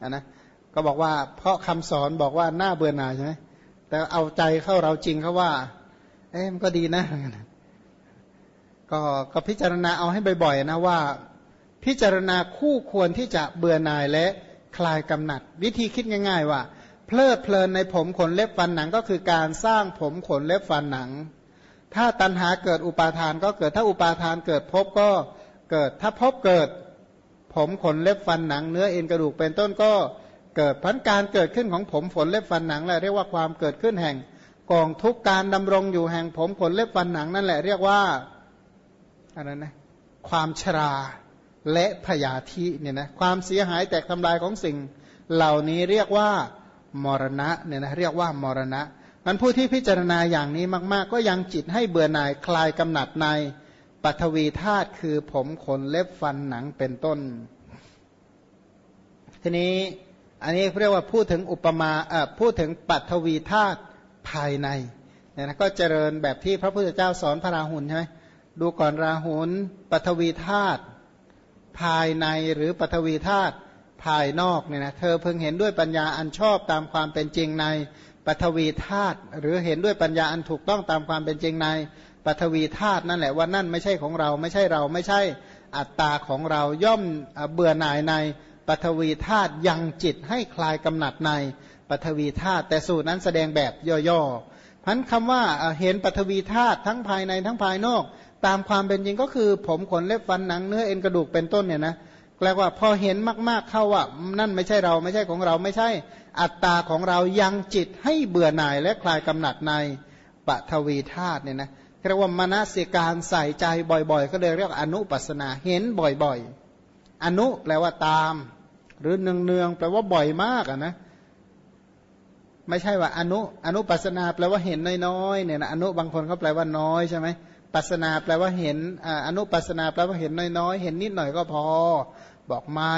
นนะก็บอกว่าเพราะคำสอนบอกว่าหน้าเบื่อหน่ายใช่ไหมแต่เอาใจเข้าเราจริงเขาว่า เอ๊ะมันก็ดีนะก็ก็พิจารณาเอาให้บ่อยๆนะว่า พิจารณาคู่ควรที่จะเบื่อหน่ายและคลายกำหนัด วิธีคิดง่าย ๆ ว่า เพลิดเพลินในผมขนเล็บฟันหนังก็คือการสร้างผมขนเล็บฟันหนัง ถ้าตัณหาเกิดอุปาทานก็เกิดถ้าอุปาทานเกิดพบก็เกิดถ้าพบเกิด ผมขนเล็บฟันหนังเนื้อเอ็นกระดูกเป็นต้นก็เกิดพันการเกิดขึ้นของผมขนเล็บฟันหนังแหละเรียกว่าความเกิดขึ้นแห่งกองทุกการดำรงอยู่แห่งผมขนเล็บฟันหนังนั่นแหละเรียกว่าอะไรนะความชราและพยาธิเนี่ยนะความเสียหายแตกทำลายของสิ่ง เหล่านี้เรียกว่ามรณะเนี่ยนะเรียกว่ามรณะมันผู้ที่พิจารณาอย่างนี้มาก ๆ ก็ยังจิตให้เบื่อหน่ายคลายกำหนัดใน ปัทวีธาตุคือผมขนเล็บฟันหนังเป็นต้น ทีนี้อันนี้เรียกว่าพูดถึงอุปมาพูดถึงปัทวีธาตุภายในเนี่ยนะก็เจริญแบบที่พระพุทธเจ้าสอนพระราหุลใช่ไหมดูก่อนราหุลปัทวีธาตุภายในหรือปัทวีธาตุภายนอกเนี่ยนะเธอเพิ่งเห็นด้วยปัญญาอันชอบตามความเป็นจริงในปัทวีธาตุหรือเห็นด้วยปัญญาอันถูกต้องตามความเป็นจริงใน ปัทวีธาตุนั่นแหละว่านั่นไม่ใช่ของเราไม่ใช่เราไม่ใช่อัตตาของเราย่อมเบื่อหน่ายในปัทวีธาตุยังจิตให้คลายกำหนัดในปัทวีธาตุแต่สูตรนั้นแสดงแบบย่อๆพันคำว่าเห็นปัทวีธาตุทั้งภายในทั้งภายนอก ตามความเป็นจริงก็คือ ผมขนเล็บฟันหนังเนื้อเอ็นกระดูกเป็นต้นเนี่ยนะแปลว่าพอเห็นมากๆเข้าว่านั่นไม่ใช่เราไม่ใช่ของเราไม่ใช่ อัตตาของเรายังจิตให้เบื่อหน่ายและคลายกำหนัดในปทวีธาตุเนี่ยนะ เรียกว่ามนสิการใส่ใจบ่อยๆ ก็เลยเรียกอนุปัสนาเห็นบ่อยๆ อนุแปลว่าตาม หรือเนืองๆแปลว่าบ่อยมากอะนะไม่ใช่ว่าอนุอนุปัสนาแปลว่าเห็นน้อยๆเนี่ยนะอนุบางคนเขาแปลว่าน้อยใช่ไหมปัสนาแปลว่าเห็นอนุปัสนาแปลว่าเห็นน้อยๆ เห็นนิดหน่อยก็พอ บอกไม่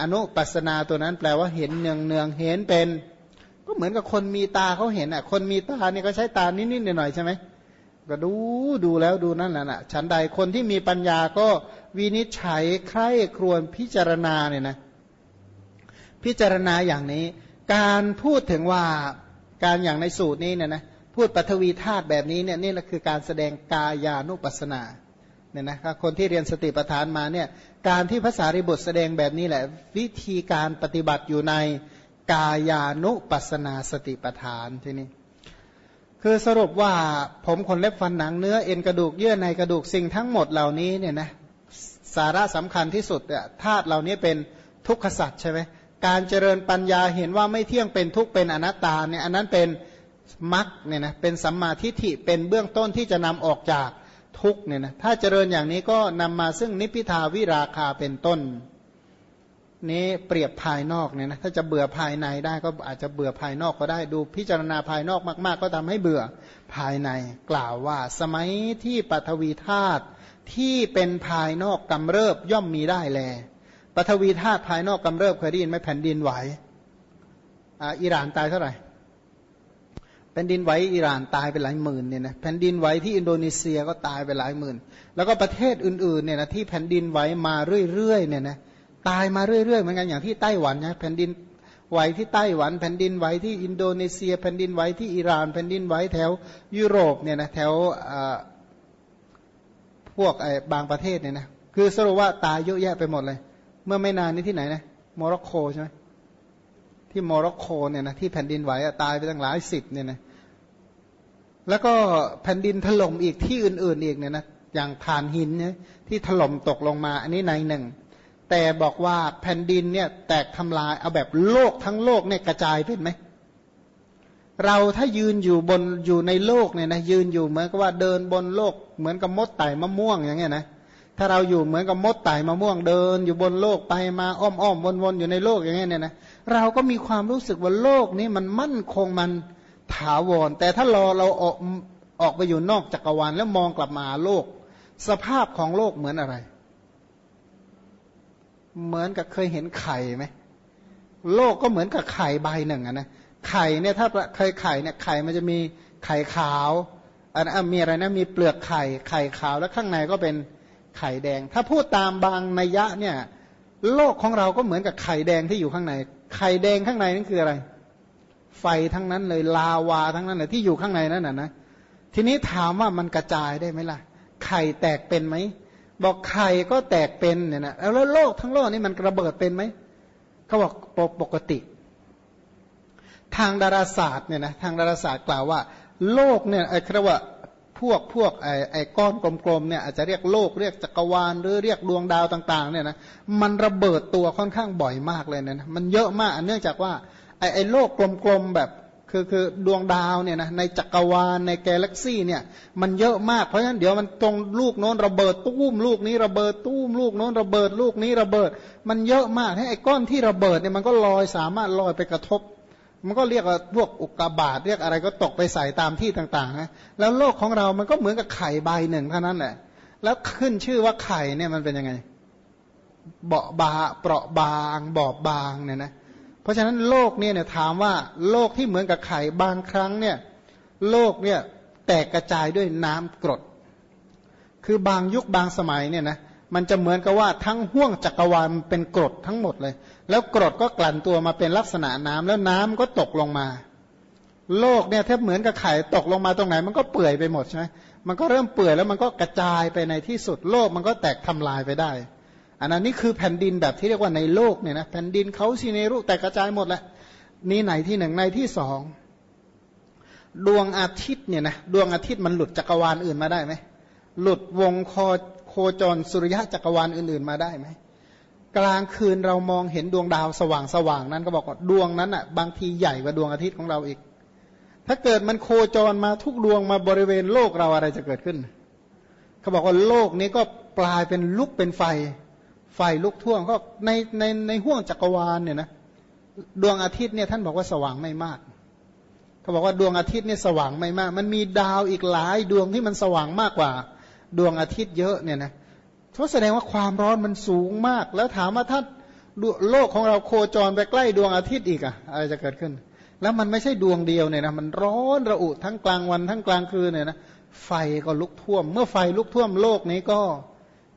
อนุปัสนาตัวนั้นแปลว่าเห็นเนืองเนืองเห็นเป็น ก็เหมือนกับคนมีตาเขาเห็นอะคนมีตาเนี่ยก็ใช้ตานิดๆหน่อยๆใช่ไหม ก็ดูดูแล้วดูนั่นแหละนะฉันใดคนที่มีปัญญาก็วินิจฉัยใคร่ครวญพิจารณาเนี่ยนะพิจารณาอย่างนี้ การพูดถึงว่าการอย่างในสูตรนี้เนี่ยนะพูดปฐวีธาตุแบบนี้เนี่ยนี่แหละคือการแสดงกายานุปัสนาเนี่ยนะคนที่เรียนสติปัฏฐานมาเนี่ยการที่ภาษาริบุตรแสดงแบบนี้แหละ วิธีการปฏิบัติอยู่ในกายานุปัสนาสติปัฏฐานที่นี่ คือสรุปว่าผมขนเล็บฟันหนังเนื้อเอ็นกระดูกเยื่อในกระดูกสิ่งทั้งหมดเหล่านี้เนี่ยนะสาระสำคัญที่สุดธาตุเหล่านี้เป็นทุกขสัตว์ใช่ไหมการเจริญปัญญาเห็นว่าไม่เที่ยงเป็นทุกข์เป็นอนัตตาเนี่ยอันนั้นเป็นมรรคเนี่ยนะเป็นสัมมาทิฏฐิเป็นเบื้องต้นที่จะนำออกจากทุกเนี่ยนะถ้าเจริญอย่างนี้ก็นำมาซึ่งนิพพิทาวิราคาเป็นต้น นี้เปรียบภายนอกเนี่ยนะถ้าจะเบื่อภายในได้ก็อาจจะเบื่อภายนอกก็ได้ดูพิจารณาภายนอกมาก ๆ ก็ทำให้เบื่อภายใน กล่าวว่าสมัยที่ปัทวีธาตุที่เป็นภายนอกกำเริบย่อมมีได้แลปฐวีธาตุภายนอกกำเริบเคยได้ยินไหมแผ่นดินไหวอิหร่านตายเท่าไหร่แผ่นดินไหวอิหร่านตายไปหลายหมื่นเนี่ยนะแผ่นดินไหวที่อินโดนีเซียก็ตายไปหลายหมื่น แล้วก็ประเทศอื่นๆเนี่ยนะที่แผ่นดินไหวมาเรื่อยๆเนี่ยนะ ตายมาเรื่อยๆเหมือนกันอย่างที่ไต้หวันนะแผ่นดินไหวที่ไต้หวันแผ่นดินไหวที่อินโดนีเซีย แผ่นดินไหวที่อิหร่าน แผ่นดินไหวแถวยุโรปเนี่ยนะแถวพวกไอ้บางประเทศเนี่ยนะคือสรุปว่าตายเยอะแยะไปหมดเลย เมื่อไม่นานนี้ที่ไหนนะโมร็อกโกใช่ไหมที่โมร็อกโกเนี่ยนะที่แผ่นดินไหวตายไปตั้งหลายสิบเนี่ยนะแล้วก็แผ่นดินถล่มอีกที่อื่นๆอีกเนี่ยนะอย่างฐานหินเนี่ยที่ถล่มตกลงมา อันนี้นัยหนึ่ง แต่บอกว่าแผ่นดินเนี่ยแตกทำลายเอาแบบโลกทั้งโลกเนี่ยกระจายเป็นไหมเราถ้ายืนอยู่บนอยู่ในโลกเนี่ยนะยืนอยู่เหมือนกับว่าเดินบนโลก เหมือนกับมดไต่มะม่วงอย่างเงี้ยนะถ้าเราอยู่เหมือนกับมดไต่มะม่วงเดิน อยู่บนโลกไปมาอ้อมอ้อมวนวนอยู่ในโลกอย่างเงี้ยเนี่ยนะเราก็มีความรู้สึกว่าโลกนี้มันมั่นคงมันถาวร แต่ถ้ารอเราออกออกไปอยู่นอกจักรวาลแล้วมองกลับมาโลก สภาพของโลกเหมือนอะไร เหมือนกับเคยเห็นไข่ไหมโลกก็เหมือนกับไข่ใบหนึ่งนะไข่เนี่ยถ้าเคยไข่เนี่ยไข่มันจะมีไข่ขาวอันนั้นมีอะไรนะมีเปลือกไข่ไข่ขาวแล้วข้างในก็เป็นไข่แดง ถ้าพูดตามบางนัยยะเนี่ย โลกของเราก็เหมือนกับไข่แดงที่อยู่ข้างใน ไข่แดงข้างในนั่นคืออะไร ไฟทั้งนั้นเลยลาวาทั้งนั้นเลยที่อยู่ข้างในนั่นน่ะนะทีนี้ถามว่ามันกระจายได้ไหมล่ะ ไข่แตกเป็นไหม บอกไข่ก็แตกเป็นเนี่ยนะแล้วโลกทั้งโลกนี่มันระเบิดเป็นไหมเขาบอกปกติ ทางดาราศาสตร์เนี่ยนะทางดาราศาสตร์กล่าวว่า โลกเนี่ยไอ้คำว่าพวกพวกไอ้ไอ้ก้อนกลมๆเนี่ยอาจจะเรียกโลกเรียกจักรวาลหรือเรียกดวงดาวต่าง ๆ เนี่ยนะมันระเบิดตัวค่อนข้างบ่อยมากเลยนะมันเยอะมากเนื่องจากว่าไอ้ไอ้โลกกลมๆแบบ คือคือดวงดาวเนี่ยนะในจักรวาลในกาแล็กซี่เนี่ยมันเยอะมากเพราะฉะนั้นเดี๋ยวมันตรงลูกโน้นระเบิดตุ้มลูกนี้ระเบิดตุ้มลูกโน้นระเบิดลูกนี้ระเบิด มันเยอะมากให้ไอ้ก้อนที่ระเบิดเนี่ยมันก็ลอยสามารถลอยไปกระทบ มันก็เรียกว่าพวกอุกกาบาตเรียกอะไรก็ตกไปใส่ตามที่ต่างๆนะแล้วโลกของเรามันก็เหมือนกับไข่ใบหนึ่งเท่านั้นแหละแล้วขึ้นชื่อว่าไข่เนี่ยมันเป็นยังไง เบาบาเปราะบาง บอบบางเนี่ยนะเราะฉะนั้นโลกเนี่ยถามว่าโลกที่เหมือนกับไข่บางครั้งเนี่ยโลกเนี่ยแตกกระจายด้วยน้ำกรด คือบางยุคบางสมัยเนี่ยนะมันจะเหมือนกับว่าทั้งห่วงจักรวาลเป็นกรดทั้งหมดเลย แล้วกรดก็กลั่นตัวมาเป็นลักษณะน้ำแล้วน้ำก็ตกลงมา โลกเนี่ยแทบเหมือนกับไข่ตกลงมาตรงไหน มันก็เปื่อยไปหมดใช่ไหมมันก็เริ่มเปื่อยแล้วมันก็กระจายไปในที่สุดโลกมันก็แตกทำลายไปได้ อันนั้นนี่คือแผ่นดินแบบที่เรียกว่าในโลกเนี่ยนะแผ่นดินเขาซีเนรุแตกกระจายหมดแหละนี่ไหนที่หนึ่งในที่สองดวงอาทิตย์เนี่ยนะดวงอาทิตย์มันหลุดจักรวาลอื่นมาได้ไหมหลุดวงคอโคจรสุริยะจักรวาลอื่น ๆมาได้ไหมกลางคืนเรามองเห็นดวงดาวสว่างสว่างนั้นก็บอกว่าดวงนั้นอะบางทีใหญ่กว่าดวงอาทิตย์ของเราอีก ถ้าเกิดมันโคจรมาทุกดวงมาบริเวณโลกเราอะไรจะเกิดขึ้น เขาบอกว่าโลกนี้ก็กลายเป็นลุกเป็นไฟ ไฟลุกท่วงก็ในในในห้วงจักรวาลเนี่ยนะดวงอาทิตย์เนี่ยท่านบอกว่าสว่างไม่มากเขาบอกว่าดวงอาทิตย์เนี่ยสว่างไม่มาก มันมีดาวอีกหลายดวงที่มันสว่างมากกว่า ดวงอาทิตย์เยอะเนี่ยนะเขาแสดงว่าความร้อนมันสูงมาก แล้วถามว่าถ้าโลกของเราโคจรไปใกล้ดวงอาทิตย์อีกอะอะไรจะเกิดขึ้น แล้วมันไม่ใช่ดวงเดียวเนี่ยนะมันร้อนระอุทั้งกลางวันทั้งกลางคืนเนี่ยนะไฟก็ลุกท่วม เมื่อไฟลุกท่วมโลกนี้ก็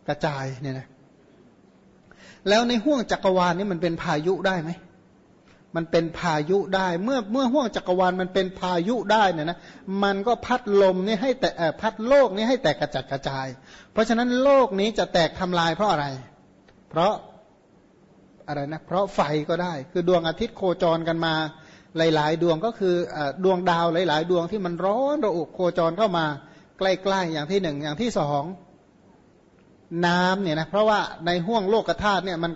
กระจายเนี่ยนะ แล้วในห่วงจักรวาลนี่มันเป็นพายุได้ไหมมันเป็นพายุได้ เมื่อเมื่อห่วงจักรวาลมันเป็นพายุได้เนี่ยนะ มันก็พัดลมนี่ให้แต่พัดโลกนี้ให้แตกกระจัดกระจาย เพราะฉะนั้นโลกนี้จะแตกทำลายเพราะอะไร เพราะอะไรนะ เพราะไฟก็ได้ คือดวงอาทิตย์โคจรกันมาหลาย ๆ ดวงก็คือดวงดาวหลาย ๆ ดวงที่มันร้อนระอุโคจรเข้ามาใกล้ ๆ อย่างที่หนึ่งอย่างที่สอง น้ำเนี่ยนะเพราะว่าในห่วงโลกธาตุเนี่ยมัน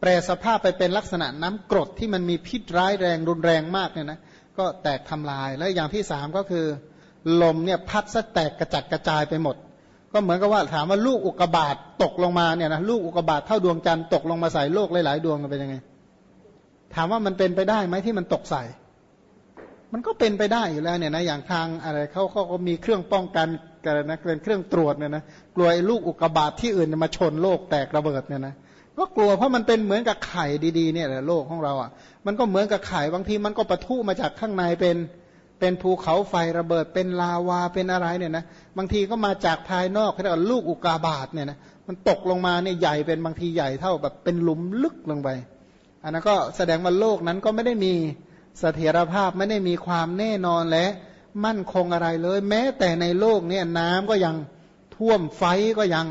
แปรสภาพไปเป็นลักษณะน้ำกรดที่มันมีพิษร้ายแรงรุนแรงมากเนี่ยนะก็แตกทำลายแล้วอย่างที่สามก็คือ ลมเนี่ยพัดซะแตกกระจัดกระจายไปหมด ก็เหมือนกับว่าถามว่าลูกอุกบาตตกลงมาเนี่ยนะลูกอุกบาตเท่าดวงจันทร์ตกลงมาใส่โลกหลายๆดวงเป็นยังไง ถามว่ามันเป็นไปได้ไหมที่มันตกใส่ มันก็เป็นไปได้อยู่แล้วเนี่ยนะอย่างทางอะไรเขาเขาก็มีเครื่องป้องกันกันนะเป็นเครื่องตรวจเนี่ยนะกลัวไอ้ลูกอุกกาบาตที่อื่นมาชนโลกแตกระเบิดเนี่ยนะก็กลัวเพราะมันเป็นเหมือนกับไข่ดีๆเนี่ยแหละโลกของเราอะ มันก็เหมือนกับไข่บางทีมันก็ปะทุมาจากข้างในเป็นเป็นภูเขาไฟระเบิดเป็นลาวาเป็นอะไรเนี่ยนะบางทีก็มาจากภายนอกเรียกว่าลูกอุกาบาตเนี่ยนะมันตกลงมาเนี่ยใหญ่เป็นบางทีใหญ่เท่าแบบเป็นหลุมลึกลงไป อันนั้นก็แสดงว่าโลกนั้นก็ไม่ได้มี เสถียรภาพไม่ได้มีความแน่นอนและมั่นคงอะไรเลย แม้แต่ในโลกเนี่ยน้ำก็ยังท่วมไฟก็ยัง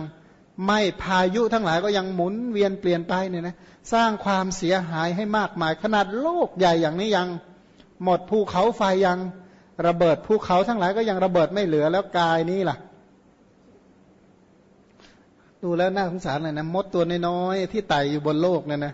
ไม่พายุทั้งหลายก็ยังหมุนเวียนเปลี่ยนไปเนี่ยนะสร้างความเสียหายให้มากมาย ขนาดโลกใหญ่อย่างนี้ยัง หมดภูเขาไฟยังระเบิดภูเขาทั้งหลายก็ยังระเบิดไม่เหลือแล้วกายนี้ล่ะ ดูแล้วน่าสงสารเลยนะมดตัวน้อยๆที่ไต่อยู่บนโลกเนี่ยนะ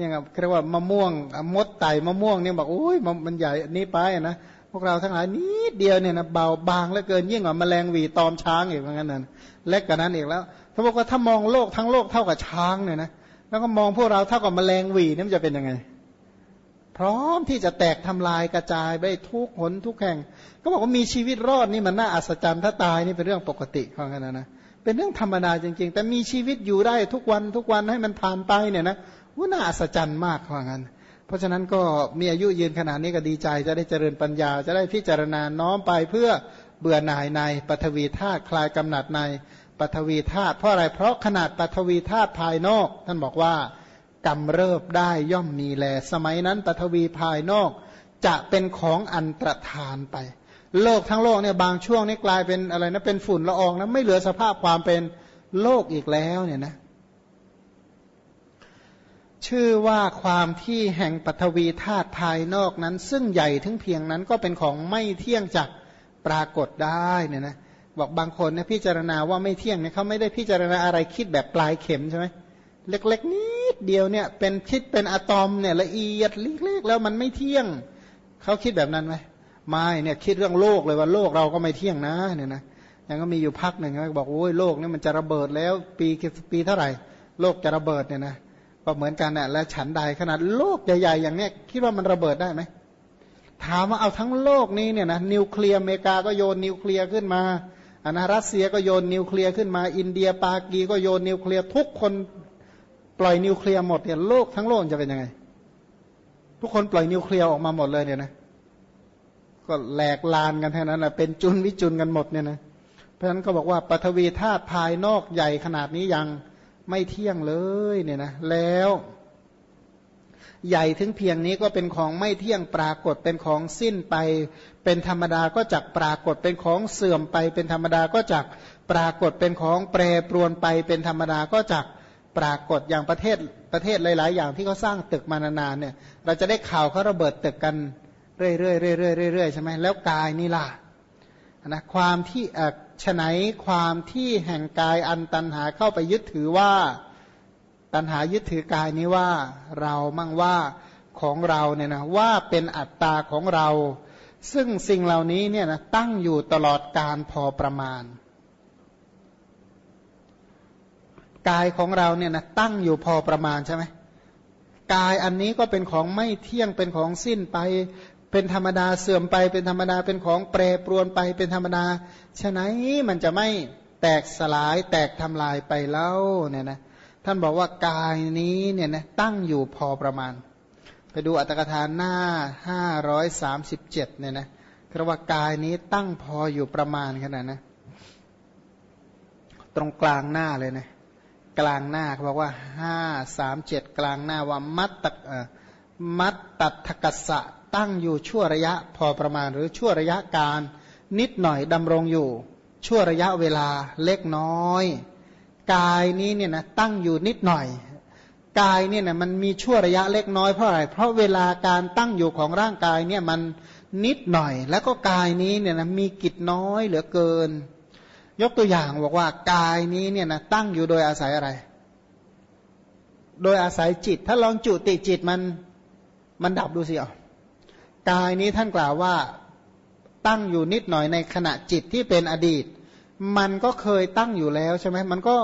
ยังเรียกว่ามะม่วงมดไต่มะม่วงเนี่ยบอกโอ้ยมันใหญ่นี้ไปนะพวกเราทั้งหลายนิดเดียวเนี่ยนะเบาบางเหลือเกินยิ่งกว่าแมลงวีตอมช้างอีกเหมือนกันนั่นเล็กกว่านั้นอีกแล้วเขาบอกว่าถ้ามองโลกทั้งโลกเท่ากับช้างเนี่ยนะแล้วก็มองพวกเราเท่ากับแมลงวีนี่มันจะเป็นยังไง พร้อมที่จะแตกทำลายกระจายไปทุกหนทุกแห่ง ก็บอกว่ามีชีวิตรอดนี่มันน่าอัศจรรย์ถ้าตายนี่เป็นเรื่องปกติของกันนะนะเป็นเรื่องธรรมดาจริง ๆ แต่มีชีวิตอยู่ได้ทุกวันทุกวันให้มันผ่านไปเนี่ยนะ น่าอัศจรรย์มากของกันเพราะฉะนั้นก็มีอายุยืนขนาดนี้ก็ดีใจจะได้เจริญปัญญา จะได้พิจารณาน้อมไปเพื่อเบื่อหน่ายในปฐวีธาตุคลายกำหนัดในปฐวีธาตุเพราะอะไรเพราะขนาดปฐวีธาตุภายนอก ท่านบอกว่ากำเริบได้ย่อมมีแล สมัยนั้นปฐวีภายนอก จะเป็นของอันตรธานไป โลกทั้งโลกเนี่ยบางช่วงนี้กลายเป็นอะไรนะเป็นฝุ่นละอองนะไม่เหลือสภาพความเป็นโลกอีกแล้วเนี่ยนะ ชื่อว่าความที่แห่งปฐวีธาตุภายนอกนั้น ซึ่งใหญ่ถึงเพียงนั้นก็เป็นของไม่เที่ยงจากปรากฏได้เนี่ยนะบอกบางคนเนี่ยพิจารณาว่าไม่เที่ยงเนี่ยเขาไม่ได้พิจารณาอะไรคิดแบบปลายเข็มใช่ไหมเล็กๆนิดเดียวเนี่ยเป็นคิดเป็นอะตอมเนี่ยละเอียดเล็กๆแล้วมันไม่เที่ยงเขาคิดแบบนั้นไหมไม่เนี่ยคิดเรื่องโลกเลยว่าโลกเราก็ไม่เที่ยงนะเนี่ยนะยังก็มีอยู่พักหนึ่งบอกโอ้ยโลกนี่มันจะระเบิดแล้ว ปีปีเท่าไหร่ โลกจะระเบิดเนี่ยนะ ก็เหมือนกันน่ะและฉันใดขนาดโลกใหญ่ๆอย่างเนี้ยคิดว่ามันระเบิดได้ไหมถามว่าเอาทั้งโลกนี้เนี่ยนะนิวเคลียร์อเมริกาก็โยนนิวเคลียร์ขึ้นมาอานารัสเซียก็โยนนิวเคลียร์ขึ้นมา อินเดียปากีก็โยนนิวเคลียร์ทุกคนปล่อยนิวเคลียร์หมดเนี่ยโลกทั้งโลกจะเป็นยังไง ทุกคนปล่อยนิวเคลียร์ออกมาหมดเลยเนี่ยนะก็แหลกลานกันแค่นั้นแหละเป็นจุนวิจุนกันหมดเนี่ยนะเพราะฉะนั้นก็บอกว่าปฐวีธาตุภายนอกใหญ่ขนาดนี้ยัง ไม่เที่ยงเลยเนี่ยนะแล้ว ใหญ่ถึงเพียงนี้ก็เป็นของไม่เที่ยงปรากฏเป็นของสิ้นไป เป็นธรรมดาก็จักปรากฏเป็นของเสื่อมไป เป็นธรรมดาก็จักปรากฏเป็นของแปรปรวนไป เป็นธรรมดาก็จักปรากฏอย่างประเทศประเทศหลาย ๆ อย่างที่เขาสร้างตึกมานานๆเนี่ย เราจะได้ข่าวเขาระเบิดตึกกันเรื่อยๆเรื่อยๆเรื่อยๆใช่ไหมแล้วกายนี่ล่ะ นะความที่ฉไหนความที่แห่งกายอันตันหาเข้าไปยึดถือว่าตัณหายึดถือกายนี้ว่าเรามั่งว่าของเราเนี่ยนะว่าเป็นอัตตาของเรา ซึ่งสิ่งเหล่านี้เนี่ยนะตั้งอยู่ตลอดการพอประมาณ กายของเราเนี่ยนะตั้งอยู่พอประมาณใช่ไหมกายอันนี้ก็เป็นของไม่เที่ยงเป็นของสิ้นไป เป็นธรรมดาเสื่อมไปเป็นธรรมดาเป็นของแปรปรวนไปเป็นธรรมดาฉะนั้นมันจะไม่แตกสลายแตกทำลายไปแล้วเนี่ยนะท่านบอกว่ากายนี้เนี่ยนะตั้งอยู่พอประมาณ ไปดูอัตถกถาหน้า 537เนี่ยนะคำว่ากายนี้ตั้งพออยู่ประมาณขนาดนะตรงกลางหน้าเลยนะกลางหน้าเขาบอกว่าห้าสามเจ็ดกลางหน้าว่ามัตตมัตตัทกัสะ ตั้งอยู่ชั่วระยะพอประมาณหรือชั่วระยะการ นิดหน่อยดำรงอยู่ ชั่วระยะเวลาเล็กน้อย กายนี้เนี่ยนะตั้งอยู่นิดหน่อย กายเนี่ยนะมันมีชั่วระยะเล็กน้อยเพราะอะไรเพราะเวลาการตั้งอยู่ของร่างกายเนี่ยมันนิดหน่อย แล้วก็กายนี้เนี่ยนะมีกิจน้อยเหลือเกิน ยกตัวอย่างบอกว่ากายนี้เนี่ยนะตั้งอยู่โดยอาศัยอะไร โดยอาศัยจิต ถ้าลองจุติจิตมันมันดับดูสิอะ กายนี้ท่านกล่าวว่าตั้งอยู่นิดหน่อยในขณะจิตที่เป็นอดีต มันก็เคยตั้งอยู่แล้วใช่ไหมมันก็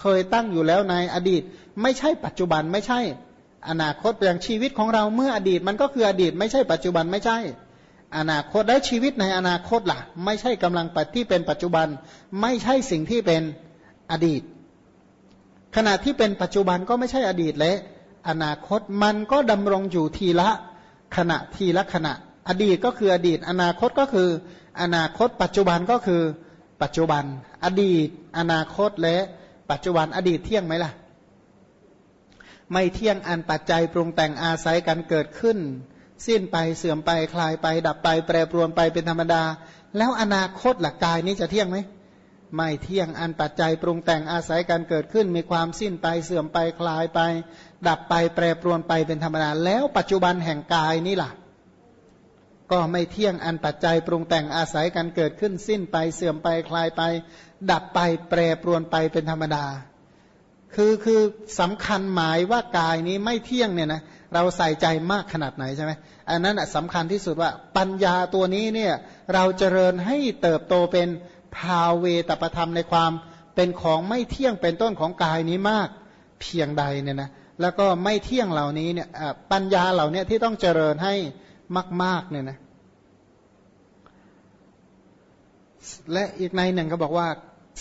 เคยตั้งอยู่แล้วในอดีต ไม่ใช่ปัจจุบันไม่ใช่ อนาคตอย่างชีวิตของเราเมื่ออดีต มันก็คืออดีต ไม่ใช่ปัจจุบันไม่ใช่ อนาคตและชีวิตในอนาคตล่ะ ไม่ใช่กำลังปัจที่เป็นปัจจุบัน ไม่ใช่สิ่งที่เป็นอดีต ขณะที่เป็นปัจจุบันก็ไม่ใช่อดีตและอนาคตมันก็ดำรงอยู่ทีละ ขณะทีละขณะ อดีตก็คืออดีต อนาคตก็คือ อนาคต ปัจจุบันก็คือ ปัจจุบัน อดีต อนาคตและปัจจุบันอดีตเที่ยงไหมล่ะ ไม่เที่ยงอันปัจจัยปรุงแต่งอาศัยกันเกิดขึ้น สิ้นไปเสื่อมไปคลายไป ดับไป แปรปรวนไปเป็นธรรมดา แล้วอนาคตหลักกายนี้จะเที่ยงไหม ไม่เที่ยงอันปัจจัยปรุงแต่งอาศัยการเกิดขึ้น มีความสิ้นไปเสื่อมไปคลายไป ดับไปแปรปรวนไปเป็นธรรมดาแล้วปัจจุบันแห่งกายนี้ล่ะ ก็ไม่เที่ยงอันปัจจัยปรุงแต่งอาศัยกันเกิดขึ้น สิ้นไปเสื่อมไปคลายไป ดับไปแปรปรวนไปเป็นธรรมดา คือคือสำคัญหมายว่ากายนี้ไม่เที่ยงเนี่ยนะเราใส่ใจมากขนาดไหนใช่ไหมอันนั้นสำคัญที่สุดว่าปัญญาตัวนี้เนี่ยเราเจริญให้เติบโตเป็น ภาเวตประธรรมในความเป็นของไม่เที่ยงเป็นต้นของกายนี้มากเพียงใดเนี่ยนะแล้วก็ไม่เที่ยงเหล่านี้เนี่ยปัญญาเหล่านี้ที่ต้องเจริญให้มากๆเนี่ยนะและอีกในหนึ่งก็บอกว่า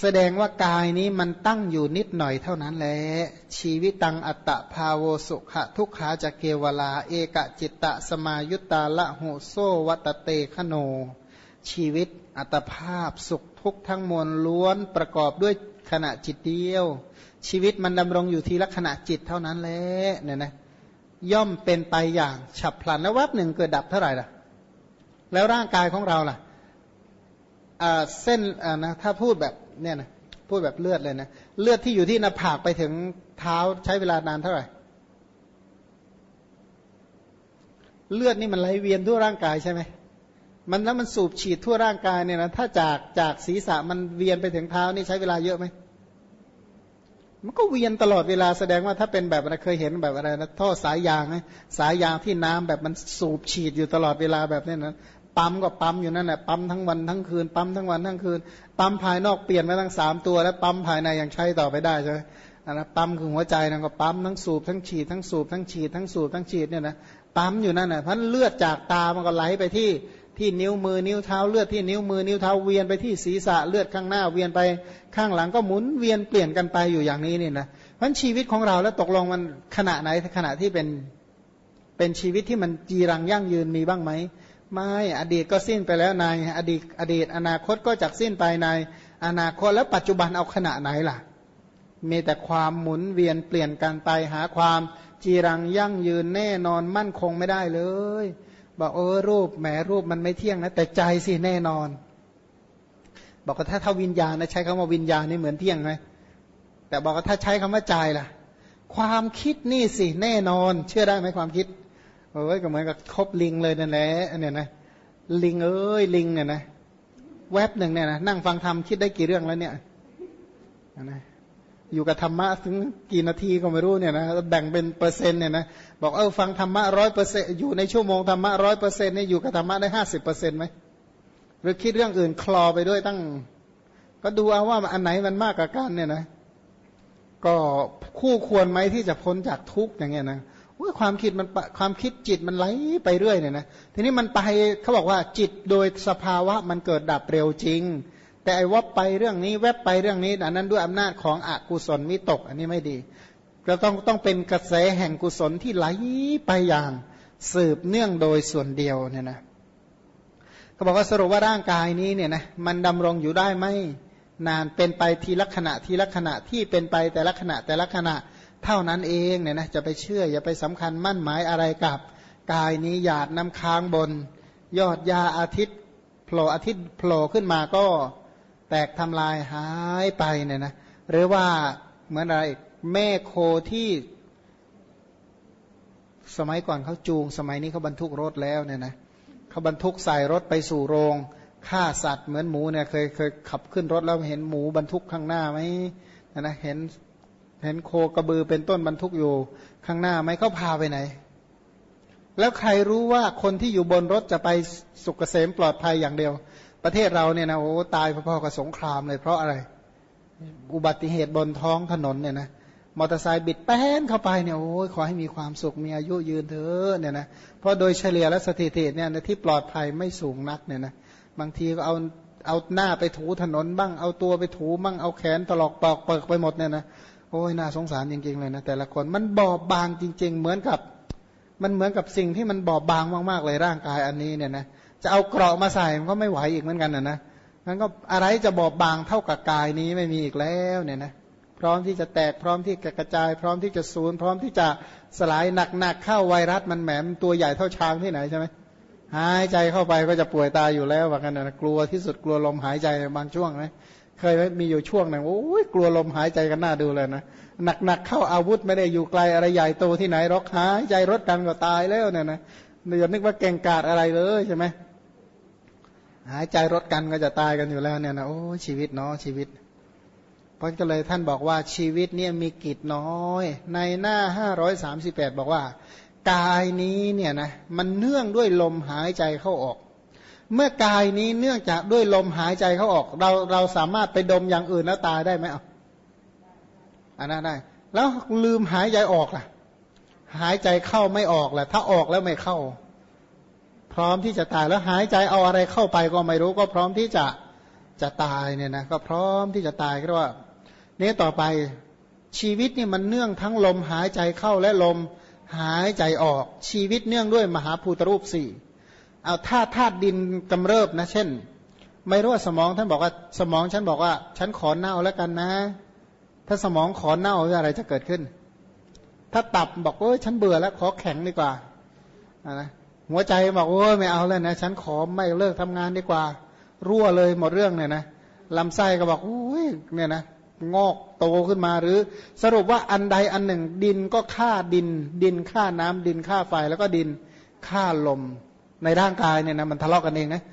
แสดงว่ากายนี้มันตั้งอยู่นิดหน่อยเท่านั้นแหละชีวิตตังอัตตะภาโวสุขะทุกขาจะเกวลา เอกจิตตะสมายุตตาละโหโซวัตเตคโน ชีวิตอัตภาพสุข ทุกทั้งมวลล้วนประกอบด้วยขณะจิตเดียว ชีวิตมันดำรงอยู่ทีละขณะจิตเท่านั้นแหละเนี่ยนะย่อมเป็นไปอย่างฉับพลันแล้ววับหนึ่งเกิดดับเท่าไหร่ล่ะ แล้วร่างกายของเราล่ะเส้นนะถ้าพูดแบบเนี่ยนะพูดแบบเลือดเลยนะเลือดที่อยู่ที่หน้าผากไปถึงเท้าใช้เวลานานเท่าไหร่ เลือดนี่มันไหลเวียนทั่วร่างกายใช่ไหม มันแล้วมันสูบฉีดทั่วร่างกายเนี่ยนะถ้าจากจากศีรษะมันเวียนไปถึงเท้านี่ใช้เวลาเยอะไหมมันก็เวียนตลอดเวลาแสดงว่าถ้าเป็นแบบเราเคยเห็นแบบอะไรนะท่อสายยางสายยางที่น้ำแบบมันสูบฉีดอยู่ตลอดเวลาแบบนี้นะปั๊มก็ปั๊มอยู่นั่นแหละปั๊มทั้งวันทั้งคืนปั๊มทั้งวันทั้งคืนปั๊มภายนอกเปลี่ยนมาทั้งสามตัวแล้วปั๊มภายในยังใช้ต่อไปได้ใช่ไหมนะปั๊มคือหัวใจนะก็ปั๊มทั้งสูบทั้งฉีดทั้งสูบทั้งฉีดทั้งสูบทั้งฉีดเนี่ยนะปั๊มอยู่นั่นแหละเพราะเลือดจากตามันก็ไหลไปที่ ที่นิ้วมือนิ้วเท้าเลือดที่นิ้วมือนิ้วเท้าเวียนไปที่ศีรษะเลือดข้างหน้าเวียนไปข้างหลังก็หมุนเวียนเปลี่ยนกันไปอยู่อย่างนี้นี่นะเพราะชีวิตของเราแล้วตกลงมันขณะไหนขณะที่เป็นเป็นชีวิตที่มันจีรังยั่งยืนมีบ้างไหมไม่อดีตก็สิ้นไปแล้วในอดีตอดีต อนาคตก็จะสิ้นไปในอนาคตแล้วปัจจุบันเอาขณะไหนล่ะ มีแต่ความหมุนเวียนเปลี่ยนกันไปหาความจีรังยั่งยืนแน่นอนมั่นคงไม่ได้เลย บอกเออรูปแหมรูปมันไม่เที่ยงนะ แต่ใจสิแน่นอน บอกว่าถ้าถ้าวิญญาณนะใช้คำว่าวิญญาณนี่เหมือนเที่ยงไหมแต่บอกว่าถ้าใช้คำว่าใจล่ะ ความคิดนี่สิแน่นอน เชื่อได้ไหมความคิดโอ้ยก็เหมือนกับคบลิงเลยนั่นแหละเนี่ยนะลิงเอ้ยลิงเนี่ยนะแวบหนึ่งเนี่ยนะนั่งฟังธรรมคิดได้กี่เรื่องแล้วเนี่ยนะ อยู่กับธรรมะถึงกี่นาทีก็ไม่รู้เนี่ยนะแบ่งเป็นเปอร์เซ็นต์เนี่ยนะบอกเออฟังธรรมะร้อยเปอร์เซ็นต์อยู่ในชั่วโมงธรรมะร้อยเปอร์เซ็นต์เนี่ยอยู่กับธรรมะได้ห้าสิบเปอร์เซ็นต์ไหมหรือคิดเรื่องอื่นคลอไปด้วยตั้ง ก็ดูเอาว่าอันไหนมันมากกว่ากันเนี่ยนะ ก็คู่ควรไหมที่จะพ้นจากทุกข์อย่างเงี้ยนะความคิดมันความคิดจิตมันไหลไปเรื่อยเนี่ยนะทีนี้มันไปเขาบอกว่าจิตโดยสภาวะมันเกิดดับเร็วจริง แต่ไอ้วับไปเรื่องนี้แวบไปเรื่องนี้อันนั้นด้วยอำนาจของอกุศลมิตก อันนี้ไม่ดีเราต้องต้องเป็นกระแสแห่งกุศลที่ไหลไปอย่างสืบเนื่องโดยส่วนเดียวเนี่ยนะเขาบอกว่าสรุปว่าร่างกายนี้เนี่ยนะมันดำรงอยู่ได้ไม่นานเป็นไปทีละขณะทีละขณะที่เป็นไปแต่ละขณะแต่ละขณะเท่านั้นเองเนี่ยนะจะไปเชื่ออย่าไปสำคัญมั่นหมายอะไรกับกายนี้หยาดน้ำค้างบน ยอดยาอาทิตย์โผล่อาทิตย์โผล่ขึ้นมาก็ แตกทำลายหายไปเนี่ยนะหรือว่าเหมือนอะไรแม่โคที่ สมัยก่อนเขาจูง สมัยนี้เขาบรรทุกรถแล้วเนี่ยนะเขาบรรทุกใส่รถไปสู่โรงฆ่าสัตว์เหมือนหมูเนี่ยเคยเคยขับขึ้นรถแล้วเห็นหมูบรรทุกข้างหน้าไหมนะเห็นเห็นโคกระบือเป็นต้นบรรทุกอยู่ข้างหน้าไหมเขาพาไปไหน แล้วใครรู้ว่าคนที่อยู่บนรถจะไปสุกเกษมปลอดภัยอย่างเดียว ประเทศเราเนี่ยนะโอ้ตายพอๆกับสงครามเลยเพราะอะไร อุบัติเหตุบนท้องถนนเนี่ยนะมอเตอร์ไซค์บิดแป้นเข้าไปเนี่ยโอ้ยขอให้มีความสุขมีอายุยืนเถอะเนี่ยนะเพราะโดยเฉลี่ยและสถิติเนี่ยที่ปลอดภัยไม่สูงนักเนี่ยนะบางทีก็เอาเอาหน้าไปถูถนนบ้างเอาตัวไปถูบ้างเอาแขนตลอกปอกเปิกไปหมดเนี่ยนะโอ้ยน่าสงสารจริงๆเลยนะแต่ละคนมันบอบบางจริง ๆ เหมือนกับ มันเหมือนกับสิ่งที่มันบอบบางมากๆเลยร่างกายอันนี้เนี่ยนะ จะเอาเกราะมาใส่มันก็ไม่ไหวอีกเหมือนกันนะนะมันก็อะไรจะบอบบางเท่ากับกายนี้ไม่มีอีกแล้วเนี่ยนะพร้อมที่จะแตกพร้อมที่จะกระจาย พร้อมที่จะสูญพร้อมที่จะสลายหนักๆเข้าไวรัสมันแหมมตัวใหญ่เท่าช้างที่ไหนใช่ไหมหายใจเข้าไปก็จะป่วยตายอยู่แล้วว่ากันนะกลัวที่สุดกลัวลมหายใจบางช่วงไหมเคยมีอยู่ช่วงหนึ่งโอ้ยกลัวลมหายใจกันหน้าดูเลยนะหนักๆเข้าอาวุธไม่ได้อยู่ไกลอะไรใหญ่โตที่ไหนรอกหายใจรถกันก็ตายแล้วเนี่ยนะเดี๋ยวนึกว่าเก่งกาจอะไรเลยใช่ไหม หายใจรถกันก็จะตายกันอยู่แล้วเนี่ยนะโอ้ชีวิตเนาะชีวิต เพราะก็เลยท่านบอกว่าชีวิตเนี่ยมีกิจน้อย ในหน้า538บอกว่ากายนี้เนี่ยนะมันเนื่องด้วยลมหายใจเข้าออก เมื่อกายนี้เนื่องจากด้วยลมหายใจเข้าออก เราเราสามารถไปดมอย่างอื่นแล้วตายได้ไหมอะอันนั้นได้แล้วลืมหายใจออกล่ะ หายใจเข้าไม่ออกล่ะ ถ้าออกแล้วไม่เข้า พร้อมที่จะตายแล้วหายใจเอาอะไรเข้าไปก็ไม่รู้ก็พร้อมที่จะจะตายเนี่ยนะก็พร้อมที่จะตายก็ว่านี้ต่อไปชีวิตนี่มันเนื่องทั้งลมหายใจเข้าและลมหายใจออกชีวิตเนื่องด้วยมหาภูตรูปสี่เอาธาตุธาตุดินกำเริบนะ เช่น ไม่รู้ว่าสมองท่านบอกว่าสมองฉันบอกว่า ฉันขอเน่าแล้วกันนะ ถ้าสมองขอเน่าอะไรจะเกิดขึ้น ถ้าตับบอกโอ้ยฉันเบื่อแล้วขอแข็งดีกว่านะ หัวใจบอกโอ้ยไม่เอาแล้วนะฉันขอไม่เลิกทำงานดีกว่า รั่วเลยหมดเรื่องเนี่ยนะลำไส้ก็บอกโอ้ยเนี่ยนะงอกโตขึ้นมาหรือ สรุปว่าอันใดอันหนึ่ง ดินก็ฆ่าดิน ดินฆ่าน้ำดินฆ่าไฟแล้วก็ดินฆ่าลมในร่างกายเนี่ยนะมันทะเลาะกันเองนะ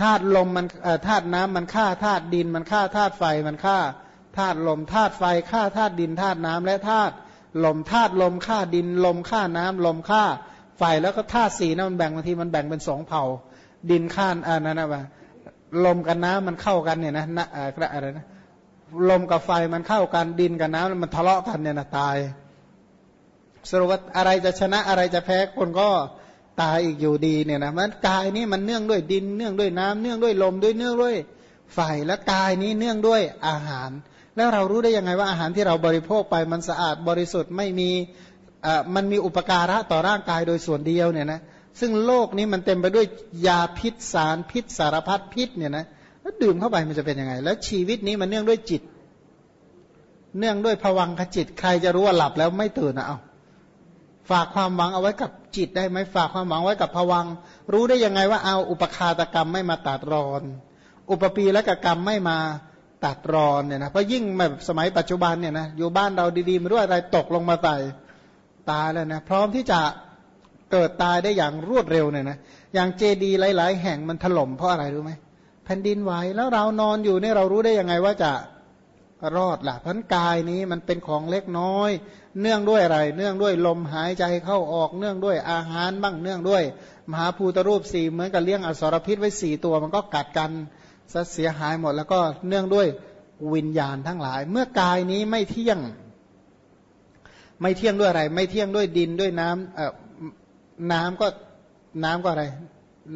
ธาตุลมมันธาตุน้ำมันฆ่าธาตุดิน มันฆ่าธาตุไฟมันฆ่าธาตุลมธาตุไฟฆ่าธาตุดินธาตุน้ำและธาตุลมธาตุลมฆ่าดินลมฆ่าน้ำลมฆ่า ไฟแล้วก็ธาตุสีนะมันแบ่งบางทีมันแบ่งเป็นสองเผ่า ดินฆ่าอ่านั่นนะว่าลมกับน้ำมันเข้ากันเนี่ยนะนะอะไรนะลมกับไฟมันเข้ากันดินกับน้ำมันทะเลาะกันเนี่ยนะตายสรุปว่าอะไรจะชนะอะไรจะแพ้คนก็ตายอีกอยู่ดีเนี่ยนะมันกายนี้มันเนื่องด้วยดินเนื่องด้วยน้ำเนื่องด้วยลมด้วยเนื่องด้วยไฟและกายนี้เนื่องด้วยอาหาร แล้วเรารู้ได้ยังไงว่าอาหารที่เราบริโภคไปมันสะอาดบริสุทธิ์ไม่มี มันมีอุปการะต่อร่างกายโดยส่วนเดียวเนี่ยนะซึ่งโลกนี้มันเต็มไปด้วยยาพิษสารพิษสารพัดพิษเนี่ยนะแล้วดื่มเข้าไปมันจะเป็นยังไง แล้วชีวิตนี้มันเนื่องด้วยจิต เนื่องด้วยผวังขจิต ใครจะรู้ว่าหลับแล้วไม่ตื่นนะเอาฝากความหวังเอาไว้กับจิตได้ไหมฝากความหวังไว้กับผวัง รู้ได้ยังไงว่าเอาอุปคาตกรรมไม่มาตัดรอน อุปปีและกกรรมไม่มาตัดรอนเนี่ยนะเพราะยิ่งแบบสมัยปัจจุบันเนี่ยนะอยู่บ้านเราดีๆไม่รู้อะไรตกลงมาใส่ ตายแล้วนะพร้อมที่จะเกิดตายได้อย่างรวดเร็วเนี่ยนะอย่างเจดีหลาย ๆ แห่งมันถล่มเพราะอะไรรู้ไหมแผ่นดินไหวแล้วเรานอนอยู่เนี่ยเรารู้ได้ยังไงว่าจะรอดละ่ะพันกายนี้มันเป็นของเล็กน้อย เนื่องด้วยอะไร เนื่องด้วยลมหายใจเข้าออกเนื่องด้วยอาหารบ้างเนื่องด้วย มหาภูตรูปสี่เหมือนกับเลี้ยงอสรพิษไว้สี่ตัว มันก็กัดกันเสียหายหมด แล้วก็เนื่องด้วยวิญญาณทั้งหลาย เมื่อกายนี้ไม่เที่ยง ไม่เที่ยงด้วยอะไร ไม่เที่ยงด้วยดินด้วยน้ำเอ่อน้ำก็น้ำก็อะไร